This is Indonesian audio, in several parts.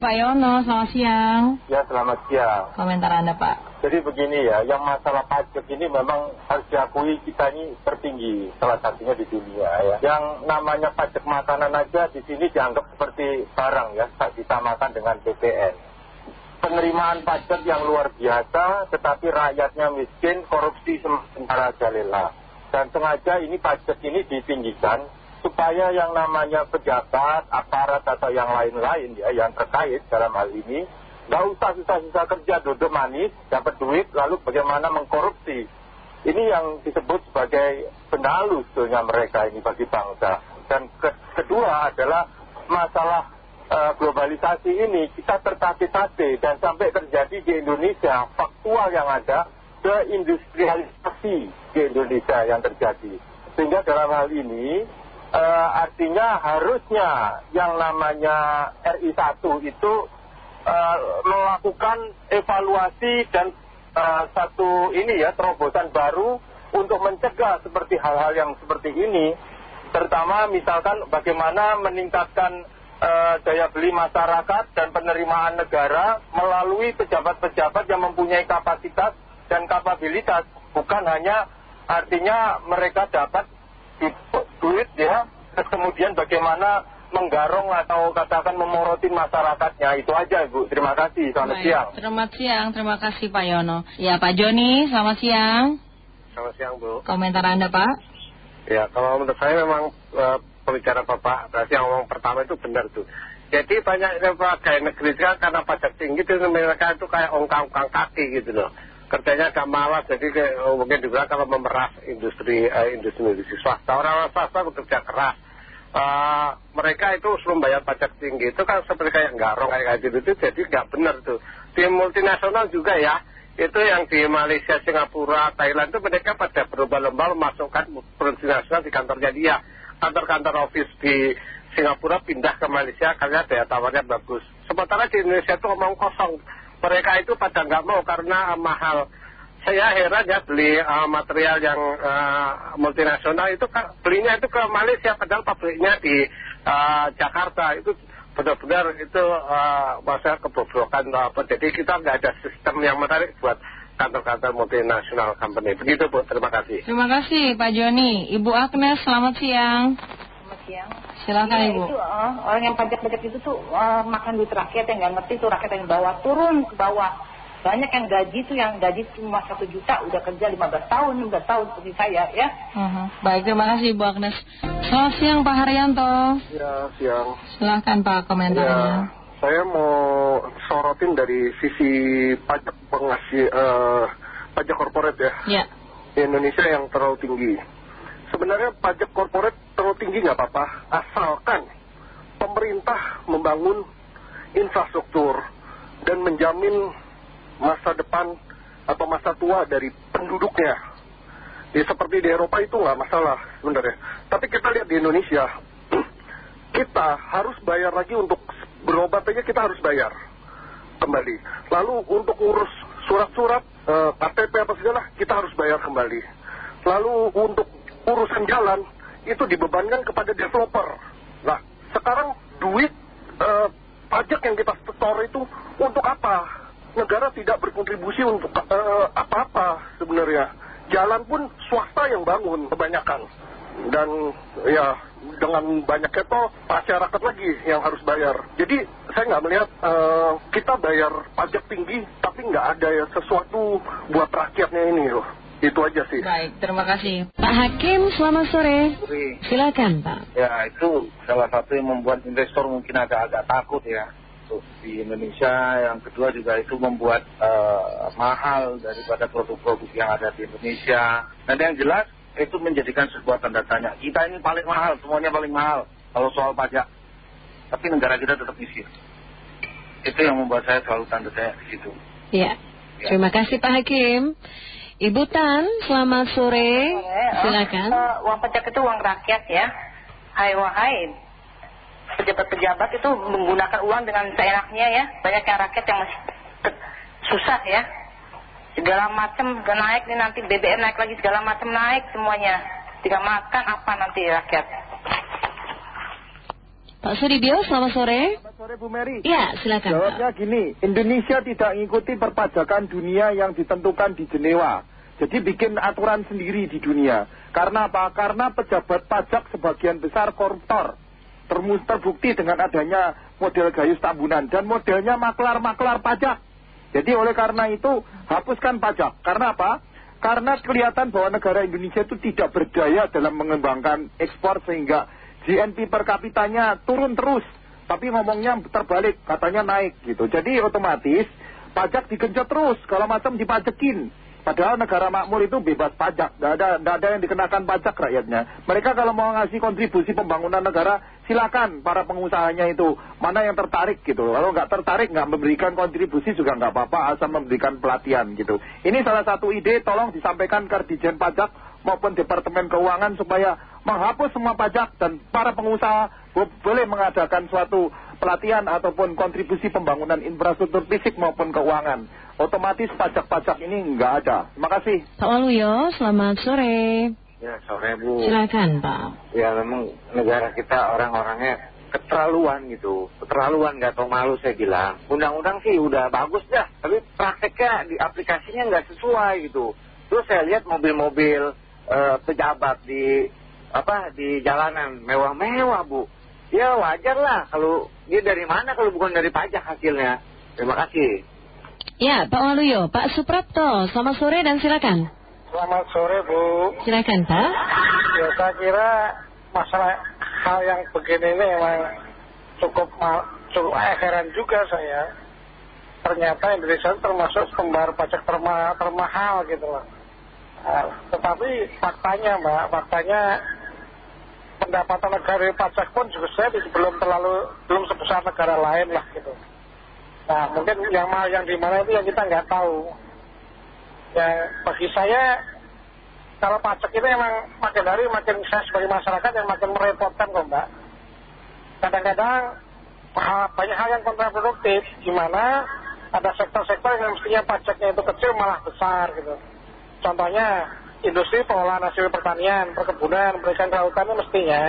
Pak Yono, selamat siang. Ya, selamat siang. Komentar Anda, Pak. Jadi begini ya, yang masalah pajak ini memang harus diakui kita ini tertinggi, salah satunya di dunia ya. Yang namanya pajak makanan aja di sini dianggap seperti barang ya, tak disamakan dengan PPN. Penerimaan pajak yang luar biasa, tetapi rakyatnya miskin, korupsi sementara jalela. Dan sengaja ini pajak ini ditinggikan supaya yang namanya pejabat, aparat atau yang lain-lain ya yang terkait dalam hal ini nggak usah susah-susah kerja duduk manis dapat duit lalu bagaimana mengkorupsi. Ini yang disebut sebagai benalu sebetulnya mereka ini bagi bangsa. Dan kedua adalah masalah eh, globalisasi ini. Kita tertatih-tatih dan sampai terjadi di Indonesia faktual yang ada keindustrialisasi di Indonesia yang terjadi. Sehingga dalam hal ini artinya harusnya yang namanya RI1 itu uh, melakukan evaluasi dan uh, satu ini ya terobosan baru untuk mencegah seperti hal-hal yang seperti ini. Terutama misalkan bagaimana meningkatkan uh, daya beli masyarakat dan penerimaan negara melalui pejabat-pejabat yang mempunyai kapasitas dan kapabilitas. Bukan hanya artinya mereka dapat duit ya. Terus kemudian bagaimana menggarong atau katakan memorotin masyarakatnya. Itu aja Bu. Terima kasih. Selamat Baik. siang. selamat siang. Terima kasih Pak Yono. Ya Pak Joni selamat siang. Selamat siang Bu. Komentar Anda Pak? Ya kalau menurut saya memang uh, pembicara Bapak berarti yang ngomong pertama itu benar tuh jadi banyak pegawai negeri kan karena pajak tinggi itu mereka itu kayak ongkang-ongkang kaki gitu loh kerjanya agak malas jadi kayak, oh, mungkin juga kalau memeras industri eh, industri, industri swasta. Orang-orang swasta bekerja keras. Uh, mereka itu sebelum bayar pajak tinggi itu kan seperti kayak garong kayak gitu itu jadi nggak benar tuh. Di multinasional juga ya itu yang di Malaysia, Singapura, Thailand itu mereka pada berlomba-lomba memasukkan multinasional di kantornya dia. Kantor-kantor office di Singapura pindah ke Malaysia karena daya tawarnya bagus. Sementara di Indonesia itu omong kosong mereka itu pada nggak mau karena mahal. Saya heran ya beli uh, material yang uh, multinasional itu belinya itu ke Malaysia padahal pabriknya di uh, Jakarta. Itu benar-benar itu masa kebobrokan apa. Jadi kita nggak ada sistem yang menarik buat kantor-kantor multinasional company. Begitu Bu. Terima kasih. Terima kasih Pak Joni. Ibu Agnes selamat siang siang Silakan ya, Ibu. Itu, uh, orang yang pajak-pajak itu tuh uh, makan duit rakyat yang nggak ngerti tuh rakyat yang bawah turun ke bawah. Banyak yang gaji tuh yang gaji cuma satu juta udah kerja 15 tahun, 15 tahun seperti saya ya. uh -huh. Baik, terima kasih Ibu Agnes. Selamat siang Pak Haryanto. Ya, siang. Silahkan Pak komentarnya. Ya, saya mau sorotin dari sisi pajak pengasih uh, pajak korporat ya. Ya. Di Indonesia yang terlalu tinggi sebenarnya pajak korporat terlalu tinggi nggak apa-apa. Asalkan pemerintah membangun infrastruktur dan menjamin masa depan atau masa tua dari penduduknya. Ya seperti di Eropa itu nggak masalah sebenarnya tapi kita lihat di Indonesia kita harus bayar lagi untuk berobat aja kita harus bayar kembali. Lalu untuk urus surat-surat KTP apa segala kita harus bayar kembali. Lalu untuk urusan jalan itu dibebankan kepada developer. Nah, sekarang duit uh, pajak yang kita setor itu untuk apa? Negara tidak berkontribusi untuk uh, apa-apa sebenarnya. Jalan pun swasta yang bangun kebanyakan. Dan ya dengan banyak itu masyarakat lagi yang harus bayar. Jadi saya nggak melihat uh, kita bayar pajak tinggi tapi nggak ada ya sesuatu buat rakyatnya ini loh. Itu aja sih. Baik, terima kasih. Pak Hakim, selamat sore. Silakan Pak. Ya, itu salah satu yang membuat investor mungkin agak-agak takut ya. Di Indonesia, yang kedua juga itu membuat uh, mahal daripada produk-produk yang ada di Indonesia. Dan yang jelas, itu menjadikan sebuah tanda tanya. Kita ini paling mahal, semuanya paling mahal kalau soal pajak. Tapi negara kita tetap miskin. Itu yang membuat saya selalu tanda tanya di situ. Ya. ya. Terima kasih Pak Hakim. Ibu Tan, selamat sore. Silakan. Uh, uang pajak itu uang rakyat ya. Hai wahai. Pejabat-pejabat itu menggunakan uang dengan seenaknya ya. Banyak yang rakyat yang masih susah ya. Segala macam naik nih nanti BBM naik lagi segala macam naik semuanya. Tidak makan apa nanti rakyat. Pak Sudibyo, selamat sore. sore Bu Mary. Ya, silakan. Jawabnya gini, Indonesia tidak mengikuti perpajakan dunia yang ditentukan di Jenewa. Jadi bikin aturan sendiri di dunia. Karena apa? Karena pejabat pajak sebagian besar koruptor. Terbukti dengan adanya model gayus tambunan. Dan modelnya maklar-maklar pajak. Jadi oleh karena itu, hapuskan pajak. Karena apa? Karena kelihatan bahwa negara Indonesia itu tidak berdaya dalam mengembangkan ekspor sehingga GNP per kapitanya turun terus. Tapi ngomongnya terbalik, katanya naik gitu. Jadi otomatis pajak digenjot terus, kalau macam dipajekin. Padahal negara makmur itu bebas pajak, nggak ada, ada yang dikenakan pajak rakyatnya. Mereka kalau mau ngasih kontribusi pembangunan negara, silakan para pengusahanya itu mana yang tertarik gitu. Kalau nggak tertarik, nggak memberikan kontribusi juga nggak apa-apa, asal memberikan pelatihan gitu. Ini salah satu ide, tolong disampaikan ke Dirjen Pajak maupun Departemen Keuangan supaya menghapus semua pajak dan para pengusaha boleh mengadakan suatu pelatihan ataupun kontribusi pembangunan infrastruktur fisik maupun keuangan otomatis pajak-pajak ini nggak ada. Terima kasih. Pak Waluyo, selamat sore. Ya, sore Bu. Silakan Pak. Ya, memang negara kita orang-orangnya keterlaluan gitu. Keterlaluan, nggak tahu malu saya bilang. Undang-undang sih udah bagus dah, tapi prakteknya di aplikasinya nggak sesuai gitu. Terus saya lihat mobil-mobil pejabat di apa di jalanan mewah-mewah Bu. Ya wajar lah kalau dia dari mana kalau bukan dari pajak hasilnya. Terima kasih. Ya, Pak Waluyo, Pak Suprapto, selamat sore dan silakan. Selamat sore, Bu. Silakan, Pak. Ya, saya kira masalah hal yang begini ini memang cukup cukup heran juga saya. Ternyata Indonesia termasuk pembayar pajak terma, termahal gitu loh. Nah, tetapi faktanya, Mbak, faktanya pendapatan negara pajak pun juga saya belum terlalu belum sebesar negara lain lah gitu. Nah mungkin yang mahal yang di mana itu yang kita nggak tahu. Ya bagi saya kalau pajak itu memang makin hari makin saya sebagai masyarakat yang makin merepotkan kok mbak. Kadang-kadang banyak hal yang kontraproduktif, gimana ada sektor-sektor yang mestinya pajaknya itu kecil malah besar gitu. Contohnya industri pengolahan hasil pertanian, perkebunan, berikan kelautan mestinya,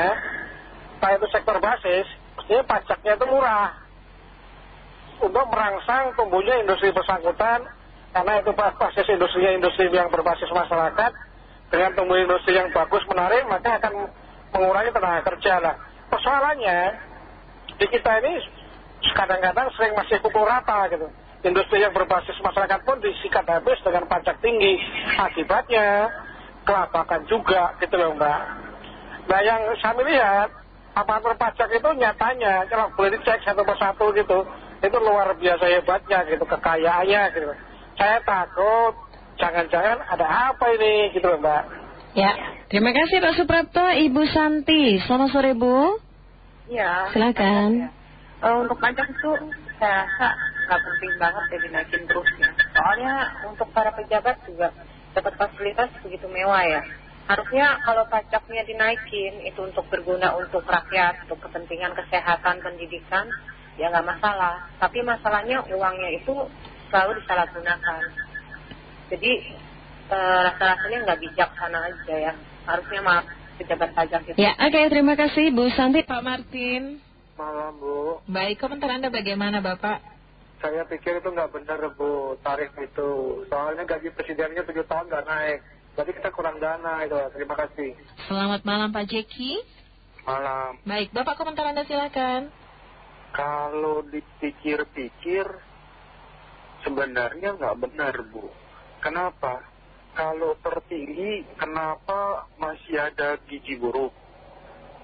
kalau itu sektor basis, mestinya pajaknya itu murah. Untuk merangsang tumbuhnya industri bersangkutan karena itu basis industrinya industri yang berbasis masyarakat dengan tumbuh industri yang bagus menarik maka akan mengurangi tenaga kerja lah. Persoalannya di kita ini kadang-kadang sering masih pukul rata gitu industri yang berbasis masyarakat pun disikat habis dengan pajak tinggi. Akibatnya kelabakan juga gitu loh mbak. Nah yang saya lihat aparatur pajak itu nyatanya kalau boleh dicek satu persatu gitu itu luar biasa hebatnya gitu kekayaannya gitu. Saya takut jangan-jangan ada apa ini gitu mbak. Ya terima kasih Pak Suprapto. Ibu Santi selamat sore Bu. Ya silakan. uh, untuk pajak itu saya rasa nggak penting banget ya dinaikin terus ya soalnya untuk para pejabat juga dapat fasilitas begitu mewah ya harusnya kalau pajaknya dinaikin itu untuk berguna untuk rakyat untuk kepentingan kesehatan pendidikan ya nggak masalah. Tapi masalahnya uangnya itu selalu disalahgunakan. Jadi e, rasa-rasanya nggak bijaksana aja ya. Harusnya maaf pejabat pajak itu. Ya, oke terima kasih Bu Santi. Pak Martin. Malam Bu. Baik, komentar Anda bagaimana Bapak? Saya pikir itu nggak benar Bu, tarif itu. Soalnya gaji presidennya tujuh tahun nggak naik. Jadi kita kurang dana itu. Terima kasih. Selamat malam Pak Jeki. Malam. Baik, Bapak komentar Anda silakan. Kalau dipikir-pikir sebenarnya nggak benar Bu. Kenapa? Kalau tertinggi, kenapa masih ada gizi buruk?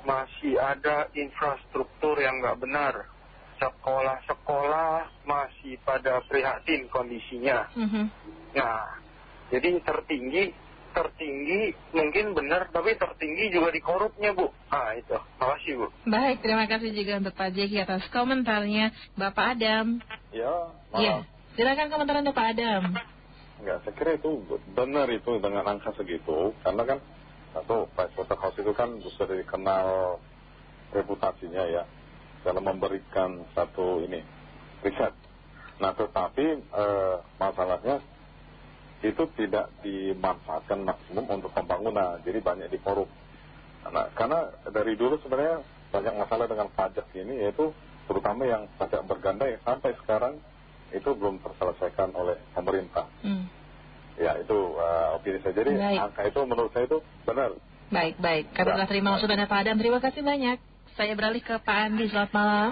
Masih ada infrastruktur yang nggak benar. Sekolah-sekolah masih pada prihatin kondisinya. Mm -hmm. Nah, jadi tertinggi tertinggi mungkin benar tapi tertinggi juga di korupnya Bu. Ah itu. Makasih Bu. Baik terima kasih juga untuk Pak Jeki atas komentarnya. Bapak Adam. Ya maaf ya, silakan komentar Anda Pak Adam. Enggak, saya kira itu benar itu dengan angka segitu. Karena kan satu Pricewaterhouse itu kan sudah dikenal reputasinya ya dalam memberikan satu ini riset nah tetapi eh, masalahnya itu tidak dimanfaatkan maksimum untuk pembangunan, jadi banyak dikorup. Nah, karena dari dulu sebenarnya banyak masalah dengan pajak ini, yaitu terutama yang pajak berganda yang sampai sekarang itu belum terselesaikan oleh pemerintah. Hmm. Ya itu uh, opini saya. Jadi Baik. angka itu menurut saya itu benar. Baik, baik. Kami Ya. telah terima masukannya Pak Adam. Terima kasih banyak. Saya beralih ke Pak Andi. Selamat malam.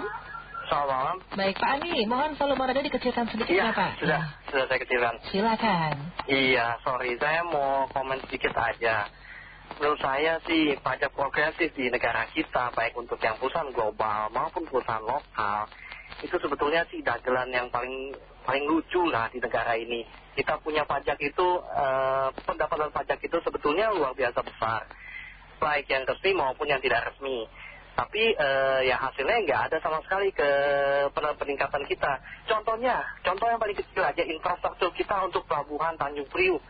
Selamat malam. Baik, Pak Andi. Mohon volume radio dikecilkan sedikit Iya, ya, Pak. sudah, sudah saya kecilkan. Silakan. Iya, sorry, saya mau komen sedikit aja. Menurut saya sih pajak progresif di negara kita, baik untuk yang perusahaan global maupun perusahaan lokal, itu sebetulnya sih dagelan yang paling paling lucu lah di negara ini. Kita punya pajak itu, eh, pendapatan pajak itu sebetulnya luar biasa besar, baik yang resmi maupun yang tidak resmi. Tapi eh, ya hasilnya nggak ada sama sekali ke pen- peningkatan kita. Contohnya, contoh yang paling kecil aja infrastruktur kita untuk pelabuhan Tanjung Priuk.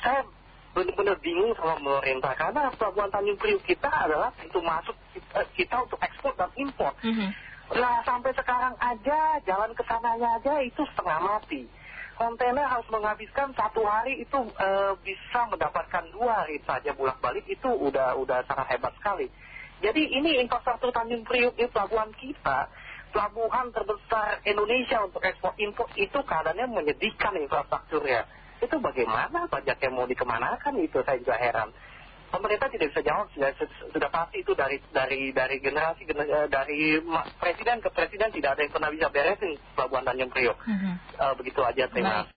Saya benar-benar bingung sama pemerintah karena pelabuhan Tanjung Priuk kita adalah pintu masuk kita, kita untuk ekspor dan impor. Mhm. Nah sampai sekarang aja jalan ke sananya aja itu setengah mati. Kontainer harus menghabiskan satu hari itu eh, bisa mendapatkan dua hari saja bolak balik itu udah udah sangat hebat sekali. Jadi ini infrastruktur Tanjung Priuk ini pelabuhan kita, pelabuhan terbesar Indonesia untuk ekspor impor itu keadaannya menyedihkan infrastrukturnya. Itu bagaimana pajaknya mau dikemanakan itu saya juga heran pemerintah tidak bisa jawab sudah, sudah pasti itu dari dari dari generasi gener- eh, dari presiden ke presiden tidak ada yang pernah bisa beresin pelabuhan Tanjung Priok Mhm. Eh, begitu aja terima Baik.